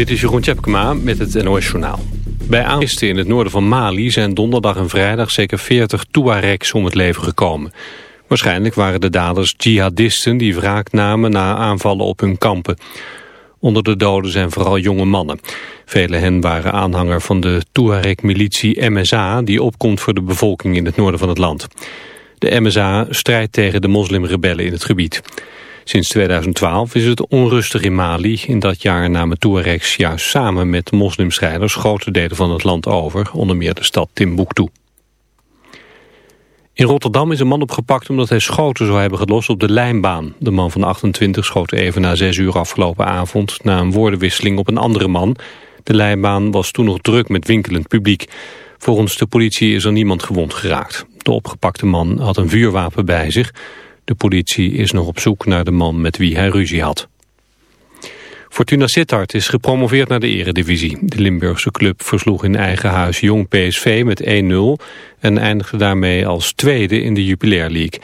Dit is Jeroen Tjepkema met het NOS Journaal. Bij aanristen in het noorden van Mali zijn donderdag en vrijdag zeker 40 Tuaregs om het leven gekomen. Waarschijnlijk waren de daders jihadisten die wraak namen na aanvallen op hun kampen. Onder de doden zijn vooral jonge mannen. Vele hen waren aanhanger van de Tuareg-militie MSA... die opkomt voor de bevolking in het noorden van het land. De MSA strijdt tegen de moslimrebellen in het gebied. Sinds 2012 is het onrustig in Mali. In dat jaar namen Tuaregs juist samen met moslimstrijders grote delen van het land over, onder meer de stad Timbuktu. In Rotterdam is een man opgepakt omdat hij schoten zou hebben gelost op de lijnbaan. De man van 28 schoot even na 6 uur afgelopen avond na een woordenwisseling op een andere man. De lijnbaan was toen nog druk met winkelend publiek. Volgens de politie is er niemand gewond geraakt. De opgepakte man had een vuurwapen bij zich. De politie is nog op zoek naar de man met wie hij ruzie had. Fortuna Sittard is gepromoveerd naar de eredivisie. De Limburgse club versloeg in eigen huis Jong PSV met 1-0... en eindigde daarmee als tweede in de Jupiler League.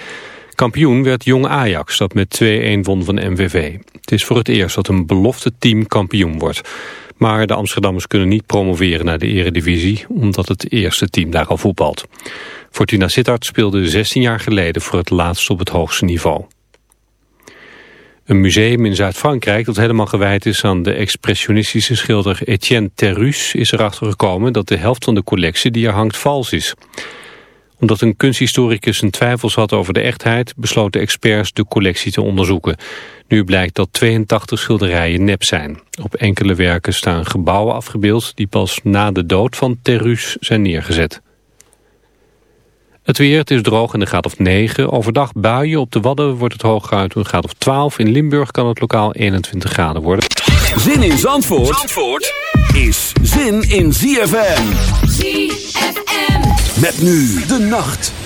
Kampioen werd Jong Ajax, dat met 2-1 won van MVV. Het is voor het eerst dat een belofte team kampioen wordt. Maar de Amsterdammers kunnen niet promoveren naar de eredivisie... omdat het eerste team daar al voetbalt. Fortuna Sittard speelde 16 jaar geleden voor het laatst op het hoogste niveau. Een museum in Zuid-Frankrijk dat helemaal gewijd is aan de expressionistische schilder Etienne Terrus is erachter gekomen dat de helft van de collectie die er hangt vals is. Omdat een kunsthistoricus zijn twijfels had over de echtheid besloten experts de collectie te onderzoeken. Nu blijkt dat 82 schilderijen nep zijn. Op enkele werken staan gebouwen afgebeeld die pas na de dood van Terrus zijn neergezet. Het weer, het is droog en de gaat of 9. Overdag buien, op de Wadden wordt het hooguit een graad of 12. In Limburg kan het lokaal 21 graden worden. Zin in Zandvoort, Zandvoort is zin in ZFM. ZFM. Met nu de nacht.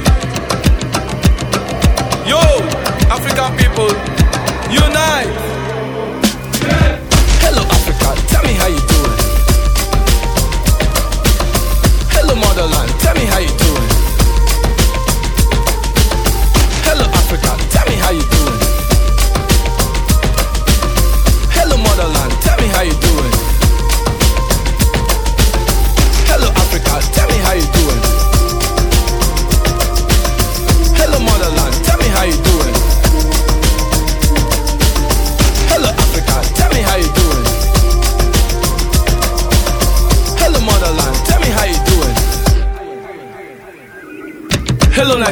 Yo, African people, unite. Hello, Africa. Tell me how you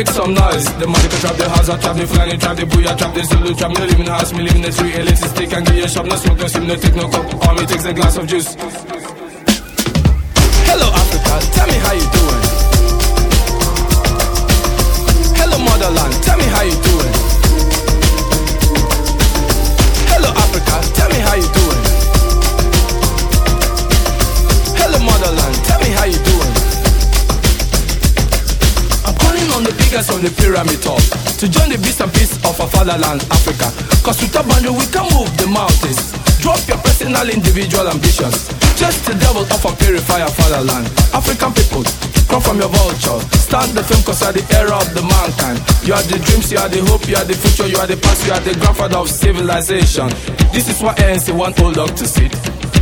Make some noise. The magic trap, the house, I trap, the flying trap, the booyah trap, the Zulu trap. In the house, me live in the street. Elite stick and get your shop. No smoke, no sim, no take no cup. Me takes a glass of juice. Hello, Africa. Tell me how you doing. The pyramid top to join the beast and peace of our fatherland, Africa. Cause with a boundary we can move the mountains. Drop your personal, individual ambitions. Just the devil of a purifier fatherland. African people, come from your vulture. Stand the film cause you are the era of the mankind. You are the dreams, you are the hope, you are the future, you are the past, you are the grandfather of civilization. This is what ANC want old dog to sit.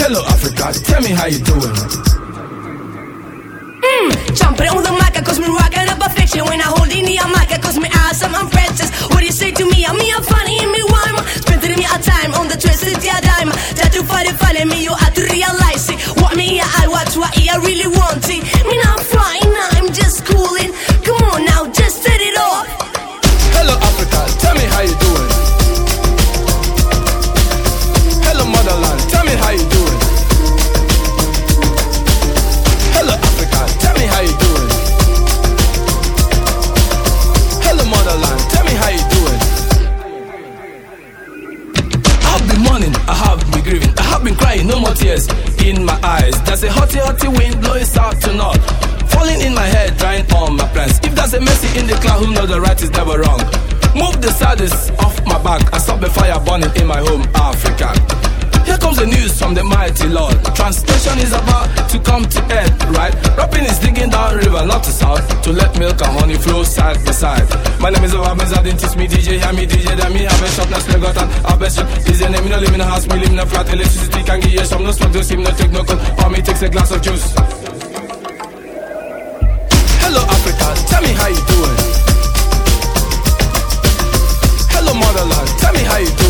Hello, Africa, tell me how you doing. Mmm, Jumping on the mic, cause me rocking up a fiction. When I hold in the mic, cause me awesome, I'm princess What do you say to me? I'm me, I'm funny, and me warm Spending me a time on the twisted yeah dime? Try to find it, follow me, you have to realize it. What me, yeah, I watch what I really want it. Me not flying, I'm just cooling. Come on now, just set it off. Hello, Africa, There's a hotty, hotty wind blowing south to north. Falling in my head, drying all my plans. If there's a mercy in the cloud, who knows the right is never wrong. Move the saddest off my back and stop the fire burning in my home, Africa. Here comes the news from the mighty Lord. Translation is about to come to end, right? Rapping is digging down river, not to south, to let milk and honey flow side by side. My name is Obamiz, I didn't teach me DJ, hear me DJ, then me have a shop, now still got an have a shop. Is your name, me no in a house, me live in a flat, electricity can give you some, no smoke, no steam, no take no cold, or me takes a glass of juice. Hello Africa, tell me how you doing. Hello motherland, tell me how you doing.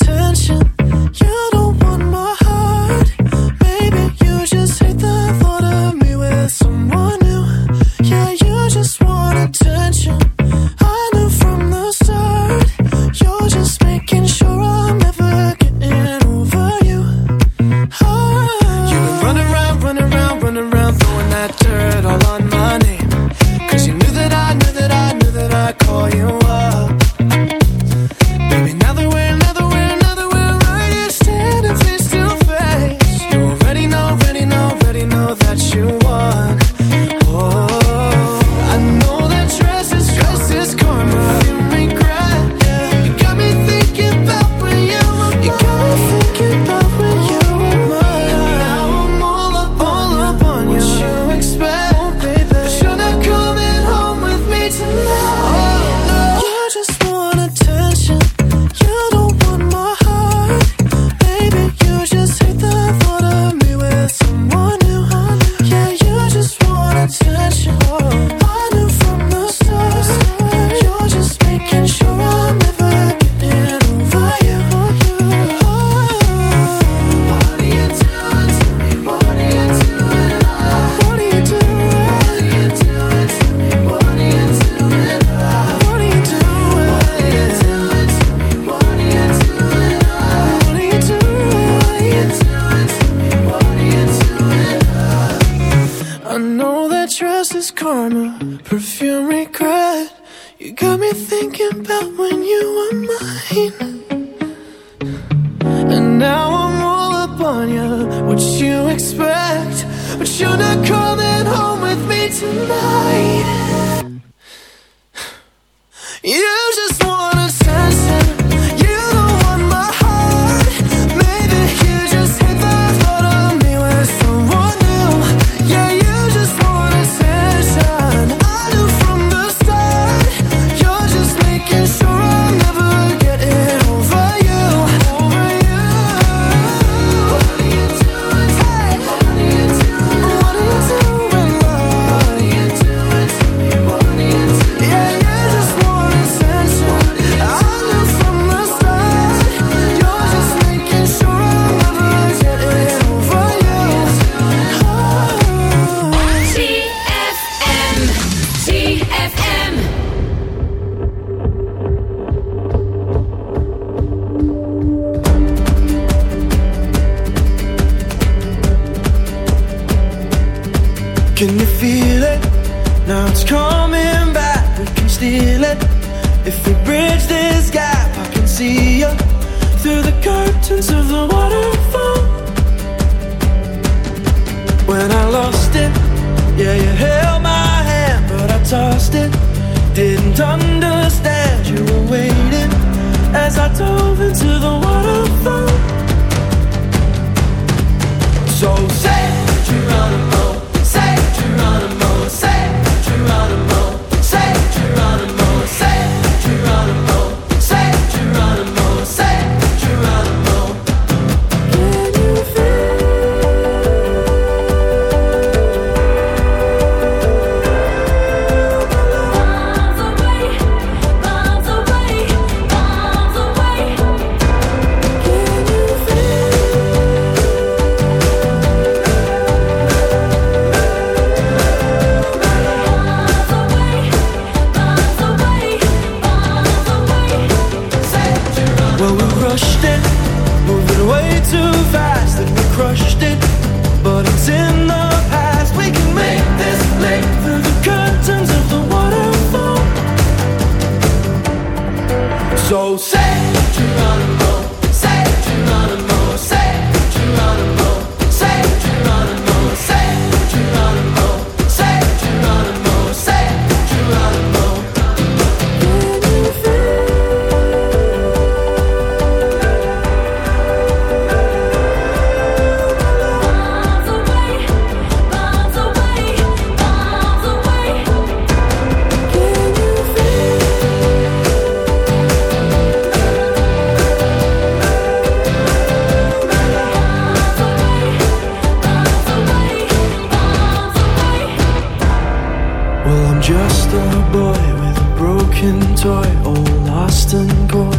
Just a boy with a broken toy, all lost and coy.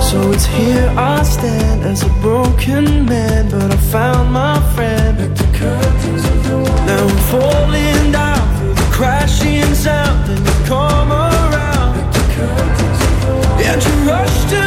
So it's here I stand as a broken man, but I found my friend. Now I'm falling down through the crashing sound, and you come around. And you rush to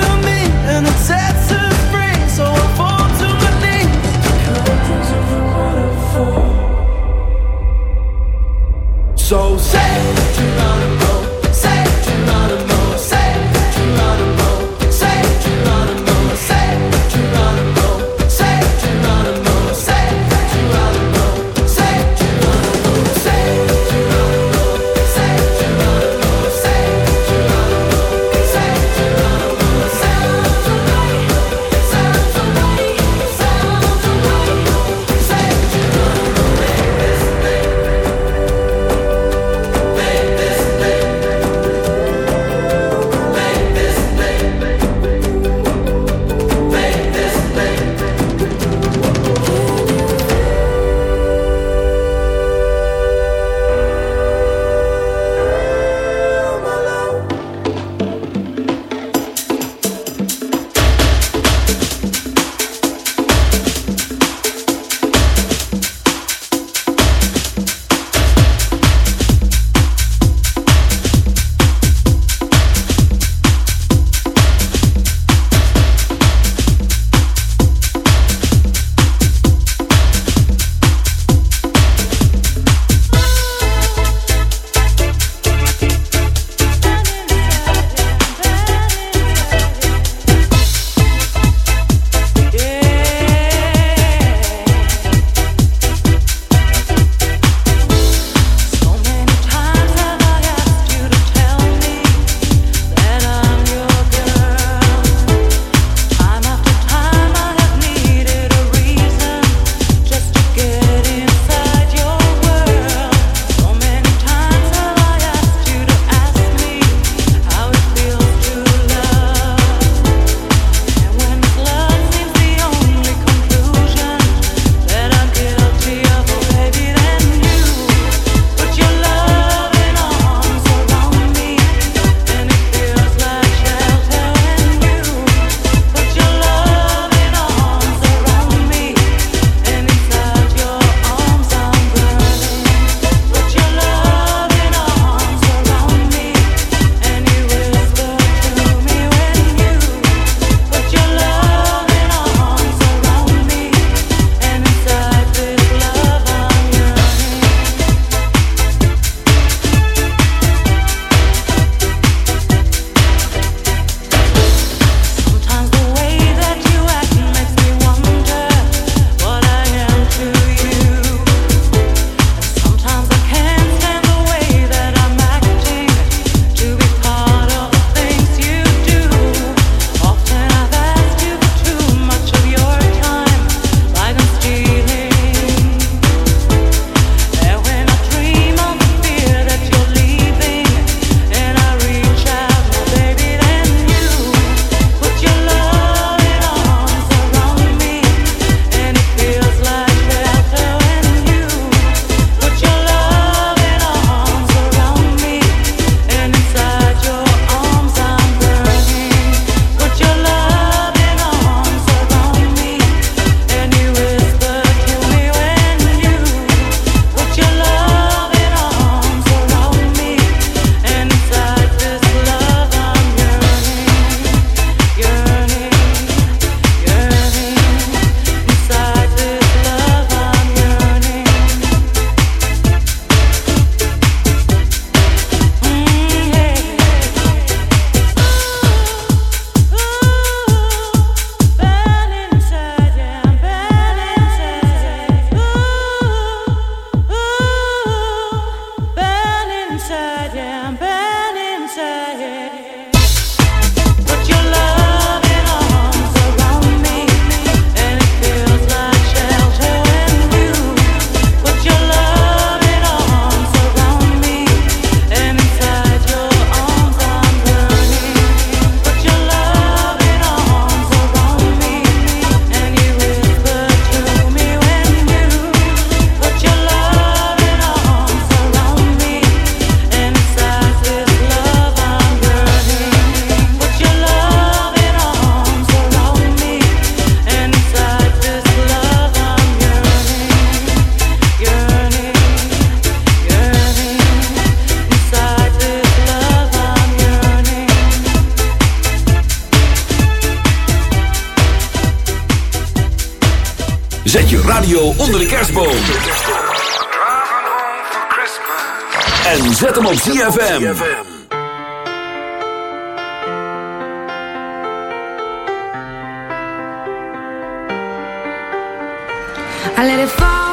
ZFM. I let it fall,